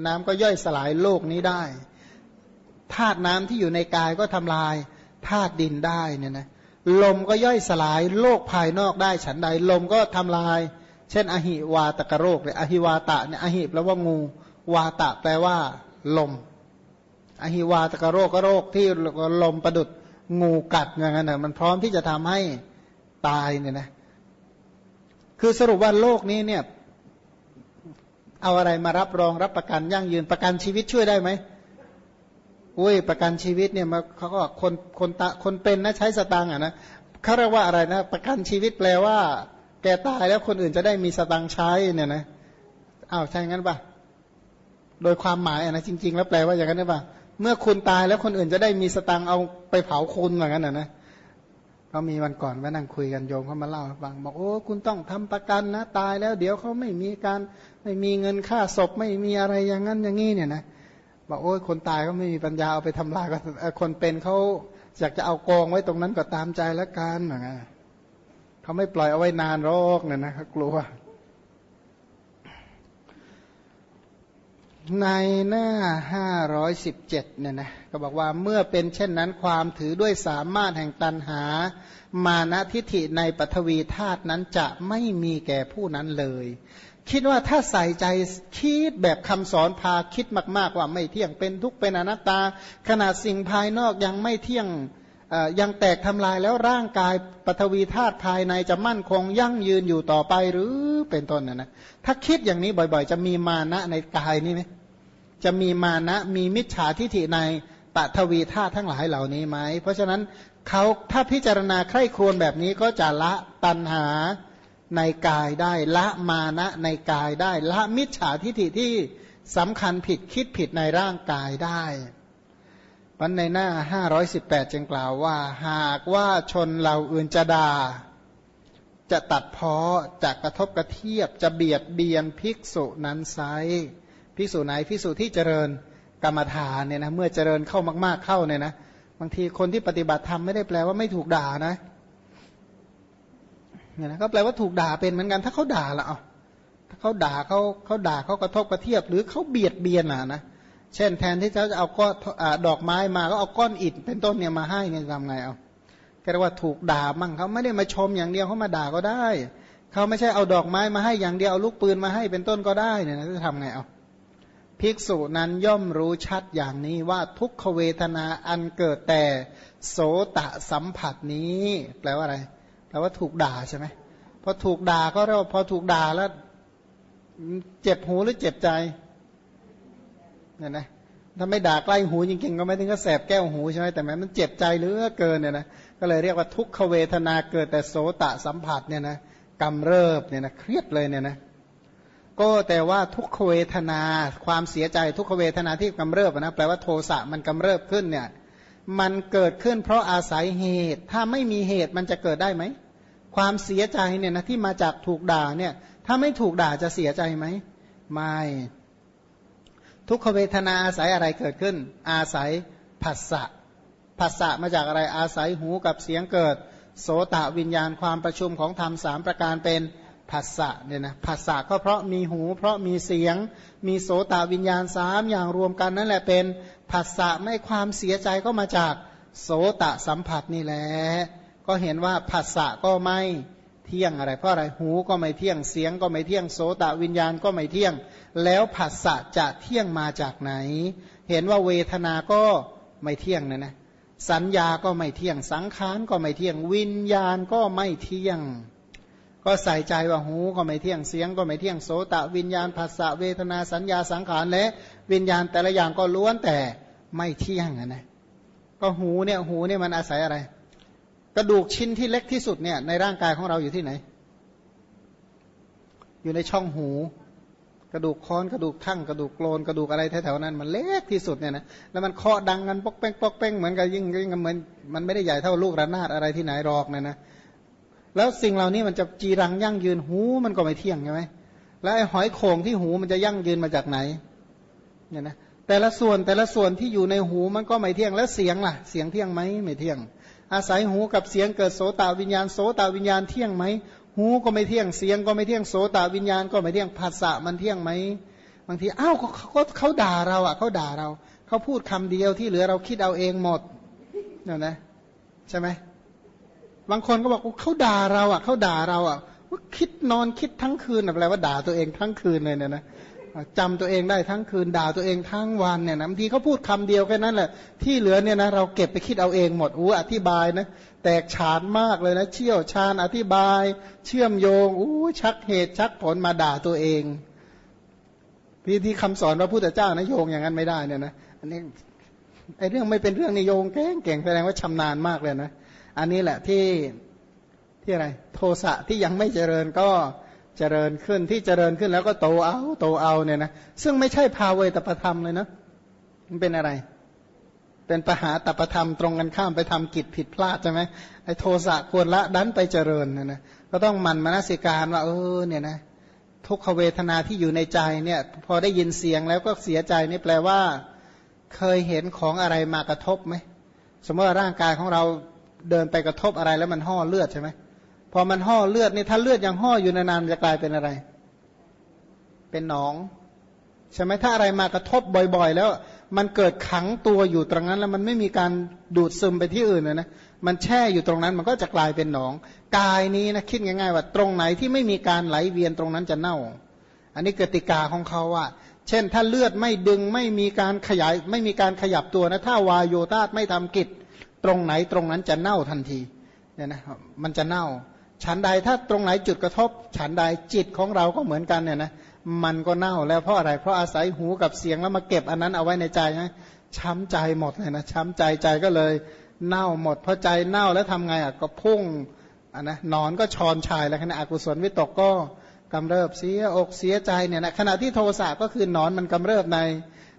น้ำก็ย่อยสลายโลกนี้ได้ธาตุน้ำที่อยู่ในกายก็ทำลายธาตุดินได้เนี่ยนะลมก็ย่อยสลายโลกภายนอกได้ฉันใด ลมก็ทำลาย เช่น อหิวาตกโรคเลยอหิวาตะเนี่ยอหิแปลว่างูวาตะแปลว่า ลม อหิวาตกโรคก็โรคที่ลมประดุดงูกัดอย่างนั้นนะมันพร้อมที่จะทำให้ตายเนี่ยนะ คือสรุปว่าโลกนี้เนี่ยเอาอะไรมารับรองรับประกันยั่งยืนประกันชีวิตช่วยได้ไหมอุ้ยประกันชีวิตเนี่ยมาเขาก็คนคนตาคนเป็นนะใช้สตางค์อะนะเขาเรียกว่าอะไรนะ ประกันชีวิตแปลว่า แกตายแล้วคนอื่นจะได้มีสตางค์ใช้เนี่ยนะอ้าวใช่งั้นปะโดยความหมายนะจริง ๆ แล้วแปลว่าอย่างนั้นหรือเปล่าเมื่อคุณตายแล้วคนอื่นจะได้มีสตางค์เอาไปเผาคุณอย่างนั้นอะนะ เขามีวันก่อนมานั่งคุยกันโยมเขามาเล่าให้ฟังบอกโอ้คุณต้องทำประกันนะตายแล้ว เดี๋ยวเขาไม่มีการไม่มีเงินค่าศพไม่มีอะไรอย่างนั้นอย่างนี้เนี่ยนะบอกโอ้ยคนตายเขาไม่มีปัญญาเอาไปทำลายก็คนเป็นเขาอยากจะเอากองไว้ตรงนั้นก็ตามใจแล้วกันอย่างเงี้ยเขาไม่ปล่อยเอาไว้นานรอกเนี่ยนะเขากลัว ในหน้าห้าร้อยสิบเจ็ดเนี่ยนะก็บอกว่าเมื่อเป็นเช่นนั้นความถือด้วยสามารถแห่งตันหา มานะทิฐิในปฐวีธาตุนั้นจะไม่มีแก่ผู้นั้นเลย คิดว่าถ้าใส่ใจคิดแบบคำสอนพาคิดมาก ๆ ว่าไม่เที่ยงเป็นทุกข์เป็นอนัตตา ขนาดสิ่งภายนอกยังไม่เที่ยงยังแตกทำลายแล้วร่างกายปฐวีธาตุภายในจะมั่นคงยั่งยืนอยู่ต่อไปหรือเป็นต้นนะนะถ้าคิดอย่างนี้บ่อยๆ จะมีมานะในกายนี่ไหม จะมีมานะมีมิจฉาทิฐิในปฐวีธาตุทั้งหลายเหล่านี้ไหม เพราะฉะนั้นเขาถ้าพิจารณาใคร่ครวญแบบนี้ก็จะละตัณหาในกายได้ละมานะในกายได้ ละมิจฉาทิฏฐิที่สำคัญผิดคิดผิดในร่างกายได้วันในหน้า 518 จึงกล่าวว่า หากว่าชนเราอื่นจะดา่าจะตัดพ้อจะกระทบกระเทียบจะเบียดเบียนภิกษุนั้นไซ ภิกษุไหนภิกษุที่เจริญกรรมฐานเนี่ยนะเมื่อเจริญเข้ามาก ๆเข้าเนี่ยนะบางทีคนที่ปฏิบัติธรรมไม่ได้แปลว่าไม่ถูกด่านะเนี่ยนะก็แปลว่าถูกด่าเป็นเหมือนกันถ้าเขาด่าละเอาถ้าเขาด่าเขาเขาด่าเขากระทบกระเทียบ หรือเขาเบียดเบียนอะนะเช่นแทนที่เขาจะเอาก้อนดอกไม้มาก็เอาก้อนอิฐเป็นต้นเนี่ยมาให้เนี่ยทำไงเอาก็เรียกว่าถูกด่ามั่งเขาไม่ได้มาชมอย่างเดียวเขามาด่าก็ได้เขาไม่ใช่เอาดอกไม้มาให้อย่างเดียวเอาลูกปืนมาให้เป็นต้นก็ได้เนี่ยจะทำไงเอา ภิกษุนั้นย่อมรู้ชัดอย่างนี้ว่าทุกขเวทนาอันเกิดแต่โสตะสัมผัสนี้ แปลว่าอะไรแปลว่าถูกด่าใช่ไหมพอถูกด่าก็เรียกว่าพอถูกด่าแล้ว เจ็บหูหรือเจ็บใจเนี่ยนะถ้าไม่ด่าใกล้หูจริงๆ ก็ไม่ถึงก็แสบแก้วหูใช่ไหมแต่แม้มันเจ็บใจเหลือเกินเนี่ยนะก็เลยเรียกว่าทุกขเวทนาเกิดแต่โสตะสัมผัสเนี่ยนะกำเริบเนี่ยนะเครียดเลยเนี่ยนะ ก็แต่ว่าทุกขเวทนา ความเสียใจทุกขเวทนาที่กำเริบนะแปลว่าโทสะมันกำเริบขึ้นเนี่ยมันเกิดขึ้นเพราะอาศัยเหตุ ถ้าไม่มีเหตุมันจะเกิดได้ไหม ความเสียใจเนี่ยนะที่มาจากถูกด่าเนี่ย ถ้าไม่ถูกด่าจะเสียใจไหม ไม่ ทุกขเวทนาอาศัยอะไรเกิดขึ้น อาศัยผัสสะ ผัสสะมาจากอะไร อาศัยหูกับเสียงเกิด โสตะวิญญาณความประชุมของธรรมสามประการเป็น ผัสสะเนี่ยนะผัสสะก็เพราะมีหู เพราะมีเสียง มีโสตวิญญาณสามอย่างรวมกันนั่นแหละเป็นผัสสะไม่ความเสียใจก็มาจากโสตสัมผัสนี่แหละก็เห็นว่าผัสสะก็ไม่เที่ยงอะไร เพราะอะไรหูก็ไม่เที่ยงเสียงก็ไม่เที่ยงโสตวิญญาณก็ไม่เที่ยง แล้วผัสสะจะเที่ยงมาจากไหน เห็นว่าเวทนาก็ไม่เที่ยงนะนะสัญญาก็ไม่เที่ยงสังขารก็ไม่เที่ยงวิญญาณก็ไม่เที่ยง ก็ใส่ใจว่าหูก็ไม่เที่ยงเสียงก็ไม่เที่ยงโสตะวิญญาณภาษาเวทนาสัญญาสังขารและวิญญาณแต่ละอย่างก็ล้วนแต่ไม่เที่ยงนะก็หูเนี่ยหูเนี่ยมันอาศัยอะไร กระดูกชิ้นที่เล็กที่สุดเนี่ยในร่างกายของเราอยู่ที่ไหน อยู่ในช่องหู กระดูกค้อนกระดูกทั้งกระดูกโกลนกระดูกอะไรแถวๆนั้น มันเล็กที่สุดเนี่ยนะแล้วมันเคาะดังกันปอกแป้งปอกแป้งเหมือนกับยิ่งยิ่งเหมือนมันไม่ได้ใหญ่เท่าลูกระนาดอะไรที่ไหนหรอกเนี่ยนะ แล้วสิ่งเหล่านี้มันจะจีรังยั่งยืนหูมันก็ไม่เที่ยงใช่ไหมแล้วไอ้หอยโข่งที่หูมันจะยั่งยืนมาจากไหนเนี่ยนะแต่ละส่วนแต่ละส่วนที่อยู่ในหูมันก็ไม่เที่ยงแล้วเสียงล่ะ เสียงเที่ยงไหมไม่เที่ยง อาศัยหูกับเสียงเกิดโสตวิญญาณโสตวิญญาณเที่ยงไหมหูก็ไม่เที่ยงเสียงก็ไม่เที่ยงโสตวิญญาณก็ไม่เที่ยงภาษามันเที่ยงไหมบางทีอ้าวเขาเขาด่าเราอะเขาด่าเรา เขาพูดคำเดียวที่เหลือเราคิดเอาเองหมดเนี่ยนะใช่ไหม บางคนก็บอกเขาด่าเราอะเขาด่าเราอะว่าคิดนอนคิดทั้งคืนอะไรว่าด่าตัวเองทั้งคืนเลยเนี่ยนะจำตัวเองได้ทั้งคืนด่าตัวเองทั้งวันเนี่ยนะบางทีเขาพูดคำเดียวแค่นั้นแหละที่เหลือเนี่ยนะเราเก็บไปคิดเอาเองหมดอู้อธิบายนะแตกฉานมากเลยนะเชี่ยวชาญอธิบาย เชื่อมโยงอู้ชักเหตุชักผลมาด่าตัวเองพี่ที่คำสอนพระพุทธเจ้านะโยงอย่างนั้นไม่ได้เนี่ยนะอันนี้ไอเรื่องไม่เป็นเรื่องนิโยงเก่งเก่งแสดงว่าชำนาญมากเลยนะ อันนี้แหละที่ที่อะไร โทสะที่ยังไม่เจริญก็เจริญขึ้นที่เจริญขึ้นแล้วก็โตเอาโตเอาเนี่ยนะซึ่งไม่ใช่ภาเวตประธรรมเลยนะมันเป็นอะไร เป็นปหาตประธรรมตรงกันข้ามไปทำกิจผิดพลาดใช่ไหมไอ้โทสะควรละดันไปเจริญนะนะก็ต้องมันมนสิการว่าเออเนี่ยนะทุกขเวทนาที่อยู่ในใจเนี่ยพอได้ยินเสียงแล้วก็เสียใจนี่แปลว่า เคยเห็นของอะไรมากระทบไหมสมมติว่าร่างกายของเรา เดินไปกระทบอะไรแล้วมันห่อเลือดใช่ไหมพอมันห่อเลือดนี่ถ้าเลือดยังห่ออยู่นานๆจะกลายเป็นอะไร เป็นหนองใช่ไหมถ้าอะไรมากระทบบ่อยๆ แล้วมันเกิดขังตัวอยู่ตรงนั้น แล้วมันไม่มีการดูดซึมไปที่อื่นเลยนะมันแช่อยู่ตรงนั้นมันก็จะกลายเป็นหนอง กายนี้นะคิดง่ายๆว่าตรงไหนที่ไม่มีการไหลเวียนตรงนั้นจะเน่า อันนี้กติกาของเขาว่า เช่นถ้าเลือดไม่ดึงไม่มีการขยายไม่มีการขยับตัวนะถ้าวายโยธาไม่ทำกิจ ตรงไหนตรงนั้นจะเน่าทันทีเนี่ยนะมันจะเน่าฉันใดถ้าตรงไหนจุดกระทบ ฉันใดจิตของเราก็เหมือนกันเนี่ยนะมันก็เน่าแล้วเพราะอะไรเพราะอาศัยหูกับเสียงแล้วมาเก็บอันนั้นเอาไว้ในใจนะช้ำใจหมดเลยนะช้ำใจใจก็เลยเน่าหมดเพราะใจเน่าแล้วทำไงอะก็พุ่งอะนะนอนก็ชอนชายแล้วขณะอกุศลวิตกก็กำเริบเสียอกเสียใจเนี่ยนะขณะที่โทสะก็คือนอนมันกำเริบใน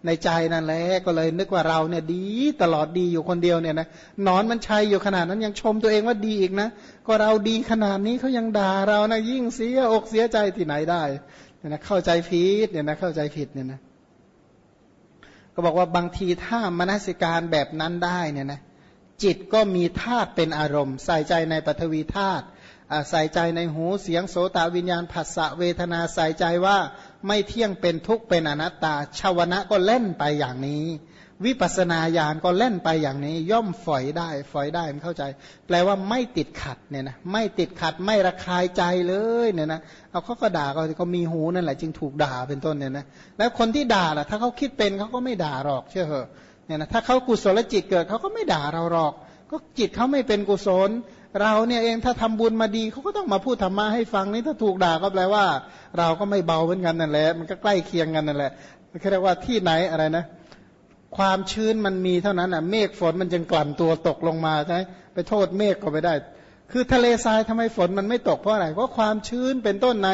ในใจนั่นแหละก็เลยนึกว่าเราเนี่ยดีตลอดดีอยู่คนเดียวเนี่ยนะนอนมันชัยอยู่ขนาดนั้นยังชมตัวเองว่าดีอีกนะ ก็เราดีขนาดนี้เขายังด่าเรานะยิ่งเสียอกเสียใจที่ไหนได้เนี่ยนะเข้าใจผิดเนี่ยนะเข้าใจผิดเนี่ยนะก็บอกว่าบางทีถ้ามนสิการแบบนั้นได้เนี่ยนะจิตก็มีธาตุเป็นอารมณ์ ใส่ใจในปฐวีธาตุใส่ใจในหูเสียงโสตวิญญาณผัสสะเวทนาใส่ใจว่า ไม่เที่ยงเป็นทุกข์เป็นอนัตตา ชาวนะก็เล่นไปอย่างนี้ วิปัสนาญาณก็เล่นไปอย่างนี้ ย่อมฝอยได้ ฝอยได้มันเข้าใจ แปลว่าไม่ติดขัดเนี่ยนะไม่ติดขัดไม่ระคายใจเลยเนี่ยนะเอาเขาก็ด่าก็เขามีหูนั่นแหละจึงถูกด่าเป็นต้นเนี่ยนะแล้วคนที่ด่าล่ะ ถ้าเขาคิดเป็นเขาก็ไม่ด่าหรอกเชื่อเหอะเนี่ยนะถ้าเขากุศลจิตเกิดเขาก็ไม่ด่าเราหรอก ก็จิตเขาไม่เป็นกุศล เราเนี่ยเองถ้าทำบุญมาดีเขาก็ต้องมาพูดธรรมะให้ฟังนี่ถ้าถูกด่าก็แปลว่า เราก็ไม่เบาเหมือนกันนั่นแหละมันก็ใกล้เคียงกันนั่นแหละเรียกว่าที่ไหนอะไรนะ ความชื้นมันมีเท่านั้นอะเมฆฝนมันจึงกลั่นตัวตกลงมาใช่ไปโทษเมฆก็ไม่ได้ คือทะเลทรายทำไมฝนมันไม่ตกเพราะอะไรเพราะความชื้นเป็นต้นใน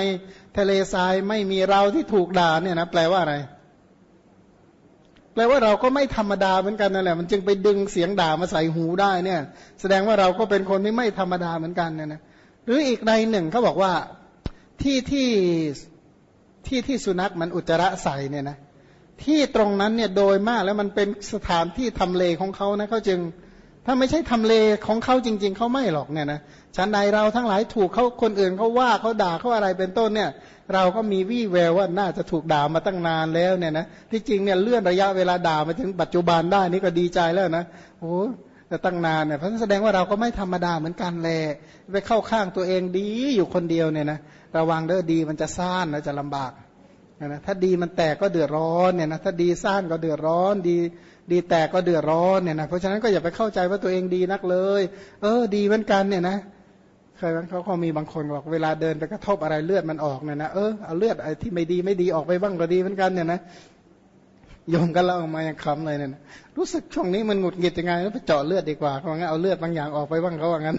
ทะเลทรายไม่มีเราที่ถูกด่าเนี่ยนะแปลว่าอะไร แปลว่าเราก็ไม่ธรรมดาเหมือนกันนั่นแหละ มันจึงไปดึงเสียงด่ามาใส่หูได้เนี่ย แสดงว่าเราก็เป็นคนที่ไม่ธรรมดาเหมือนกันเนี่ยนะหรืออีกในหนึ่งเขาบอกว่าที่ที่ที่ที่สุนัขมันอุจจาระใส่เนี่ยนะที่ตรงนั้นเนี่ยโดยมากแล้วมันเป็นสถานที่ทำเลของเขานะเขาจึง ถ้าไม่ใช่ทำเลของเขาจริง ๆเขาไม่หรอกเนี่ยนะชั้นใดเราทั้งหลายถูกเขาคนอื่นเขาว่าเขาด่าเขาอะไรเป็นต้นเนี่ย เราก็มีวี่แววว่าน่าจะถูกด่ามาตั้งนานแล้วเนี่ยนะที่จริงเนี่ยเลื่อนระยะเวลาด่ามาถึงปัจจุบันได้นี่ก็ดีใจแล้วนะโอ้แต่ตั้งนานเนี่ยเพราะแสดงว่าเราก็ไม่ธรรมดาเหมือนกันแลไปเข้าข้างตัวเองดีอยู่คนเดียวเนี่ยนะระวังเด้อดีมันจะซ่านแล้วจะลำบากนะถ้าดีมันแตกก็เดือดร้อนเนี่ยนะถ้าดีสั้นก็เดือดร้อนดีดีแตกก็เดือดร้อนเนี่ยนะเพราะฉะนั้นก็อย่าไปเข้าใจว่าตัวเองดีนักเลย เออดีเหมือนกันเนี่ยนะ เคยเขาเขามีบางคนบอกเวลาเดินไปกระทบอะไรเลือดมันออกเนี่ยนะเออเอาเลือดไอ้ที่ไม่ดีไม่ดีออกไปบ้างก็ดีเหมือนกันเนี่ยนะโยมก็เล่ามาอย่างคำเลยเนี่ยนะรู้สึกช่วงนี้มันหงุดหงิดยังไงแล้วไปเจาะเลือดดีกว่าเขาว่างั้นเอาเลือดบางอย่างออกไปบ้างเขาว่างั้น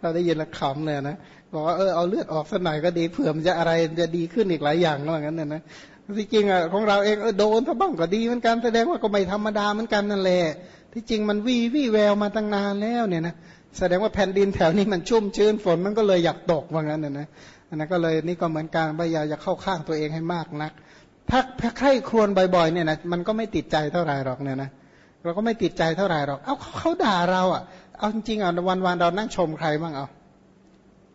เราได้ยินล้วขำเลยนะบอกว่าเออเอาเลือดออกสักหน่อยก็ดีเผื่อมันจะอะไรจะดีขึ้นอีกหลายอย่างว่างั้นเนี่ยนะที่จริงอะของเราเองเออโดนถ้าบ้างก็ดีเหมือนกันแสดงว่าก็ไม่ธรรมดาเหมือนกันนั่นแหละที่จริงมันวีวี่แววมาตั้งนานแล้วเนี่ยนะ แสดงว่าแผ่นดินแถวนี้มันชุ่มชื้นฝนมันก็เลยอยากตกว่างั้นน่ยนะอันนั้นก็เลยนี่ก็เหมือนการพยายามจะเข้าข้างตัวเองให้มากนักถ้าถ้าใครครวญบ่อยๆเนี่ยนะมันก็ไม่ติดใจเท่าไหร่หรอกเนี่ยนะเราก็ไม่ติดใจเท่าไหร่หรอก เอาเขาด่าเราอะ เอาจริงๆอะวันๆเรานั่งชมใครบ้างเอา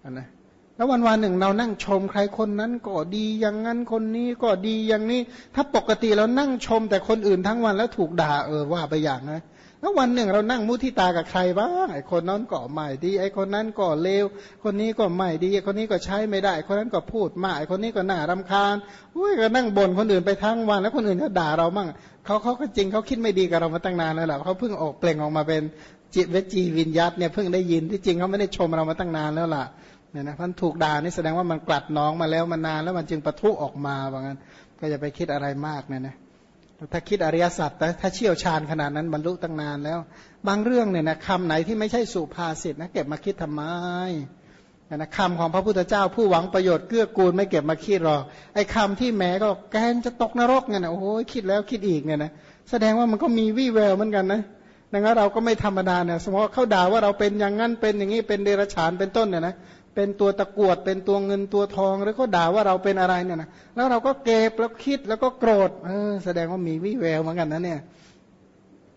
อันนะแล้ววันวันหนึ่งเรานั่งชมใครคนนั้นก็ดีอย่างนั้นคนนี้ก็ดีอย่างนี้ ถ้าปกติเรานั่งชมแต่คนอื่นทั้งวันแล้วถูกด่าเออว่าไปอย่างนะ แล้ววันหนึ่งเรานั่งมุทิตากับใครบ้างไอ้คนนั้นก็ไม่ดี ไอ้คนนั้นก็เลว คนนี้ก็ไม่ดี คนนี้ก็ใช้ไม่ได้ คนนั้นก็พูดมากไอ้คนนี้ก็น่ารำคาญอุ้ยก็นั่งบ่นคนอื่นไปทั้งวัน แล้วคนอื่นก็ด่าเราบ้างเขาเขาก็จริงเขาคิดไม่ดีกับเรามาตั้งนานแล้วแหละเขาเพิ่งออกเปล่งออกมาเป็นจิตเวจีวิญญาตเนี่ยเพิ่งได้ยินที่จริงเขาไม่ได้ชมเรามาตั้งนานแล้วล่ะเนี่ยนะพันถูกด่านี่แสดงว่ามันกลัดน้องมาแล้วมานานแล้วมันจึงประทุออกมาว่างั้นก็อย่าไปคิดอะไรมากเนี่ยนะ ถ้าคิดอริยสัจแต่ถ้าเชี่ยวชาญขนาดนั้นบรรลุตั้งนานแล้ว บางเรื่องเนี่ยนะคำไหนที่ไม่ใช่สุภาษิตนะเก็บมาคิดทำไมนะคำของพระพุทธเจ้าผู้หวังประโยชน์เกื้อกูลไม่เก็บมาคิดหรอกไอ้คาที่แม้ก็แกนจะตกนรกเนี่ยนะโอ้โหคิดแล้วคิดอีกเนี่ยนะแสดงว่ามันก็มีวี่แววเหมือนกันนะดังนั้นเราก็ไม่ธรรมดาเนี่ยสมมติเขาด่าว่าเราเป็นอย่างนั้นเป็นอย่างนี้เป็นเดรัจฉานเป็นต้นเนี่ยนะ เป็นตัวตะกวด เป็นตัวเงินตัวทอง แล้วก็ด่าว่าเราเป็นอะไรเนี่ยนะแล้วเราก็เก็บแล้วคิดแล้วก็โกรธเออแสดงว่ามีวิแววเหมือนกันนะเนี่ย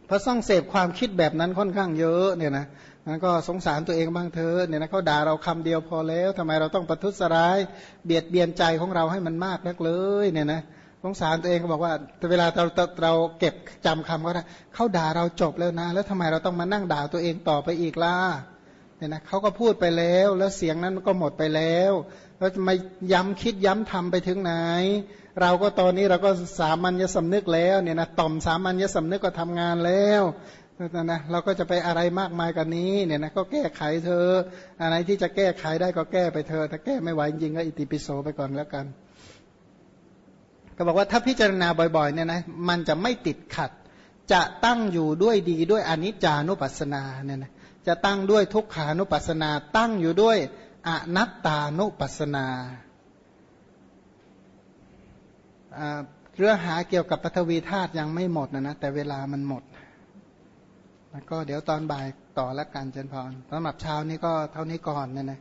เพราะส่องเสพความคิดแบบนั้นค่อนข้างเยอะเนี่ยนะนั้นก็สงสารตัวเองบ้างเถอะเนี่ยนะเขาด่าเราคำเดียวพอแล้วทำไมเราต้องประทุษร้าย เบียดเบียนใจของเราให้มันมากนักเลยเนี่ยนะสงสารตัวเองก็บอกว่าเวลาเราเราเก็บจำคำเขาได้เขาด่าเราจบแล้วนะ แล้วทำไมเราต้องมานั่งด่าตัวเองต่อไปอีกล่ะ เนี่ยนะเขาก็พูดไปแล้ว แล้วเสียงนั้นก็หมดไปแล้วแล้วจะมาย้ำคิดย้ำทำไปถึงไหน เราก็ตอนนี้เราก็สามัญญสำนึกแล้วเนี่ยนะต่อมสามัญญสำนึกก็ทำงานแล้วนะนะเราก็จะไปอะไรมากมายกันนี้เนี่ยนะก็แก้ไขเธอ อะไรที่จะแก้ไขได้ก็แก้ไปเธอถ้าแก้ไม่ไหวจริงก็อิติปิโสไปก่อนแล้วกัน ก็บอกว่าถ้าพิจารณาบ่อยๆเนี่ยนะมันจะไม่ติดขัด จะตั้งอยู่ด้วยดีด้วยอนิจจานุปัสสนาเนี่ยนะ จะตั้งด้วยทุกขานุปัสสนา ตั้งอยู่ด้วยอนัตตานุปัสสนาเรื่องหาเกี่ยวกับปฐวีธาตุยังไม่หมดนะนะแต่เวลามันหมด แล้วก็เดี๋ยวตอนบ่ายต่อละกันเจนพรสำหรับเช้านี้ก็เท่านี้ก่อนนะนะ